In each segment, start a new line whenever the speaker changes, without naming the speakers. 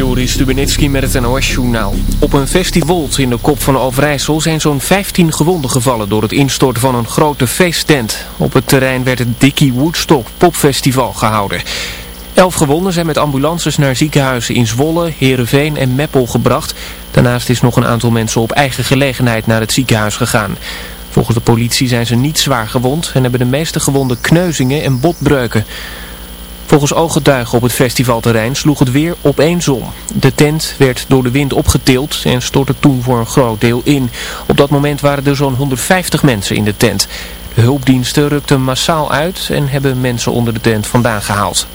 Joris Stubenitski met het NOS-journaal. Op een festival in de kop van Overijssel zijn zo'n 15 gewonden gevallen door het instorten van een grote feesttent. Op het terrein werd het Dickie Woodstock popfestival gehouden. Elf gewonden zijn met ambulances naar ziekenhuizen in Zwolle, Heerenveen en Meppel gebracht. Daarnaast is nog een aantal mensen op eigen gelegenheid naar het ziekenhuis gegaan. Volgens de politie zijn ze niet zwaar gewond en hebben de meeste gewonden kneuzingen en botbreuken. Volgens ooggetuigen op het festivalterrein sloeg het weer opeens om. De tent werd door de wind opgetild en stortte toen voor een groot deel in. Op dat moment waren er zo'n 150 mensen in de tent. De hulpdiensten rukten massaal uit en hebben mensen onder de tent vandaan gehaald.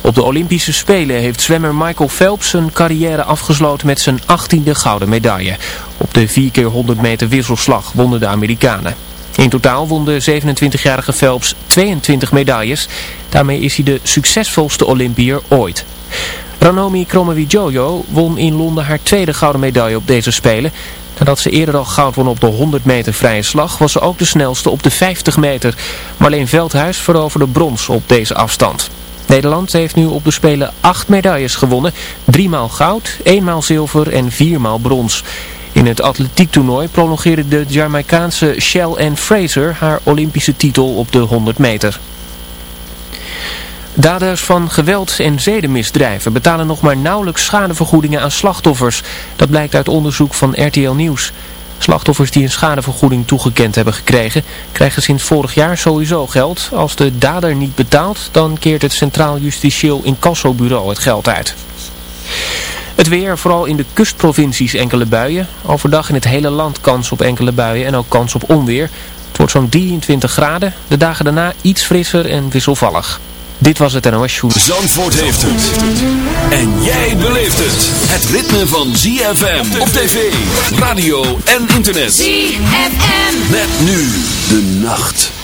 Op de Olympische Spelen heeft zwemmer Michael Phelps zijn carrière afgesloten met zijn 18e gouden medaille. Op de 4 keer 100 meter wisselslag wonnen de Amerikanen. In totaal won de 27-jarige Phelps 22 medailles. Daarmee is hij de succesvolste Olympier ooit. Ranomi Kromowidjojo won in Londen haar tweede gouden medaille op deze Spelen. Nadat ze eerder al goud won op de 100 meter vrije slag, was ze ook de snelste op de 50 meter. Marleen Veldhuis veroverde brons op deze afstand. Nederland heeft nu op de Spelen acht medailles gewonnen. Driemaal goud, eenmaal zilver en viermaal brons. In het atletiektoernooi prolongeerde de Jamaicaanse Shell Ann Fraser haar Olympische titel op de 100 meter. Daders van geweld en zedenmisdrijven betalen nog maar nauwelijks schadevergoedingen aan slachtoffers. Dat blijkt uit onderzoek van RTL Nieuws. Slachtoffers die een schadevergoeding toegekend hebben gekregen, krijgen sinds vorig jaar sowieso geld. Als de dader niet betaalt, dan keert het Centraal Justitieel Incassobureau het geld uit. Het weer, vooral in de kustprovincies enkele buien. Overdag in het hele land kans op enkele buien en ook kans op onweer. Het wordt zo'n 23 graden. De dagen daarna iets frisser en wisselvallig. Dit was het NOS Show.
Zandvoort heeft het. En jij beleeft het. Het ritme van ZFM op tv, radio en internet.
ZFM.
Met nu de nacht.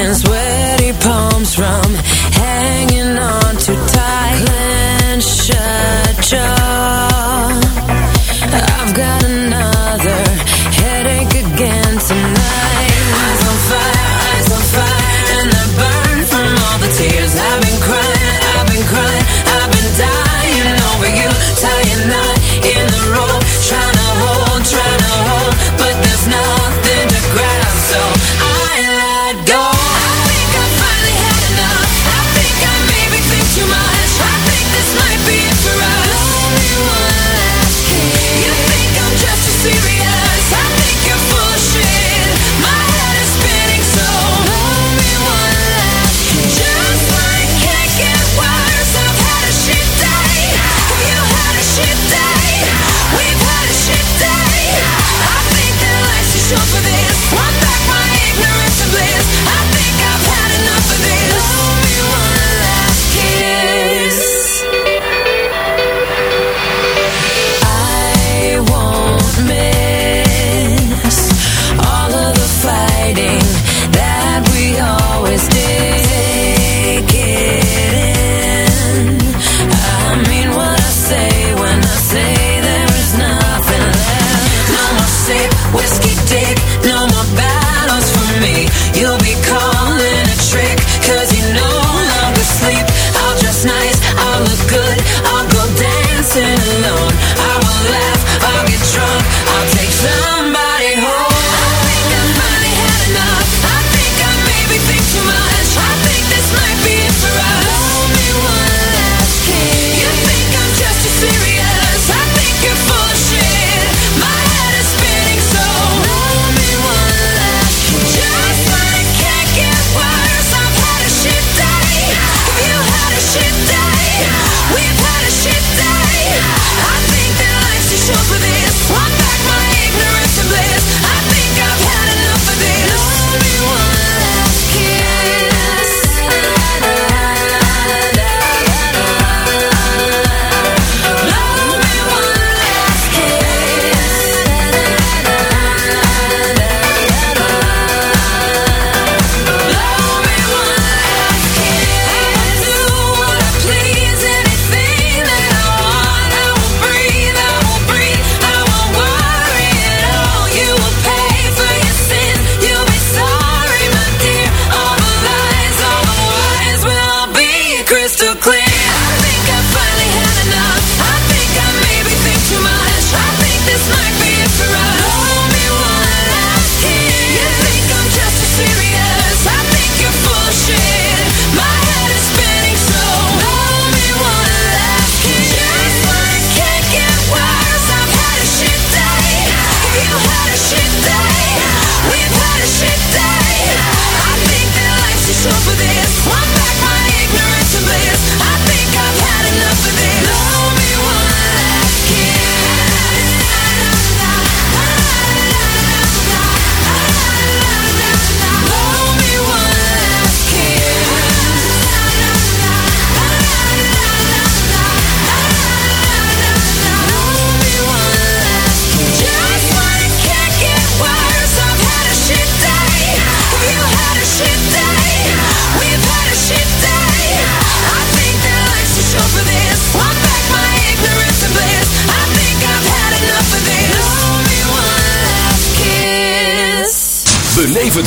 and
sweaty
palms from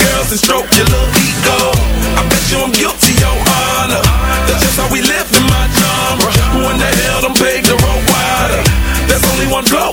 girls and stroke your little ego. I bet you I'm guilty, your honor. That's just how we live in my genre. Who in the hell don't pay the road wider? There's only one blow